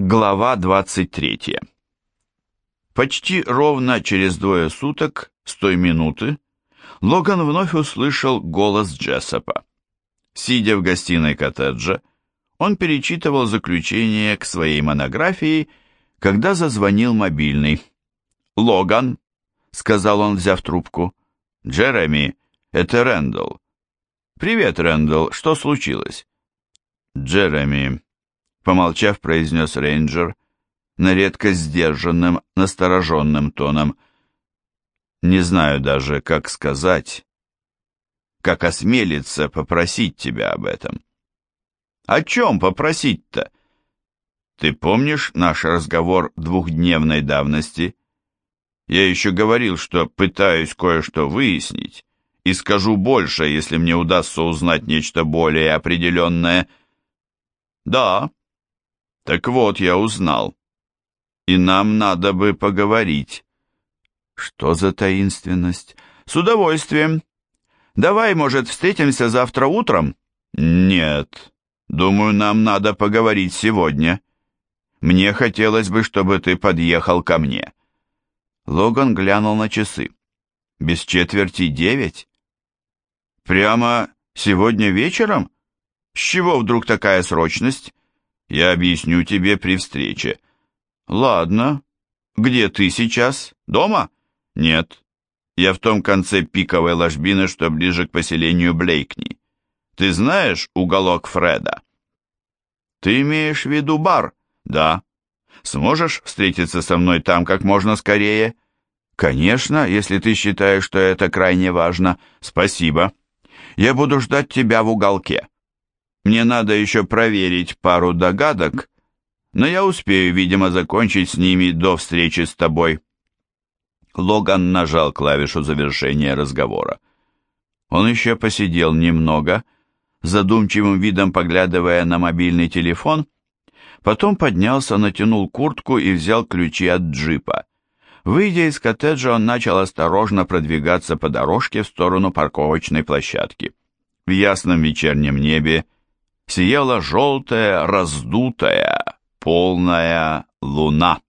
Глава 23. Почти ровно через двое суток, с той минуты, Логан вновь услышал голос Джессопа. Сидя в гостиной коттеджа, он перечитывал заключение к своей монографии, когда зазвонил мобильный. «Логан», — сказал он, взяв трубку, — «Джереми, это Рэндалл». «Привет, Рэндалл, что случилось?» «Джереми», помолчав, произнес рейнджер на редкость сдержанным, настороженным тоном. Не знаю даже, как сказать, как осмелиться попросить тебя об этом. О чем попросить-то? Ты помнишь наш разговор двухдневной давности? Я еще говорил, что пытаюсь кое-что выяснить, и скажу больше, если мне удастся узнать нечто более определенное. Да, так вот, я узнал. И нам надо бы поговорить. Что за таинственность? С удовольствием. Давай, может, встретимся завтра утром? Нет. Думаю, нам надо поговорить сегодня. Мне хотелось бы, чтобы ты подъехал ко мне. Логан глянул на часы. Без четверти девять? Прямо сегодня вечером? С чего вдруг такая срочность? Я объясню тебе при встрече. Ладно. Где ты сейчас? Дома? Нет. Я в том конце пиковой ложбины, что ближе к поселению Блейкни. Ты знаешь уголок Фреда? Ты имеешь в виду бар? Да. Сможешь встретиться со мной там как можно скорее? Конечно, если ты считаешь, что это крайне важно. Спасибо. Я буду ждать тебя в уголке. Мне надо еще проверить пару догадок, но я успею, видимо, закончить с ними до встречи с тобой». Логан нажал клавишу завершения разговора. Он еще посидел немного, задумчивым видом поглядывая на мобильный телефон, потом поднялся, натянул куртку и взял ключи от джипа. Выйдя из коттеджа, он начал осторожно продвигаться по дорожке в сторону парковочной площадки. В ясном вечернем небе сияла желтая, раздутая, полная луна.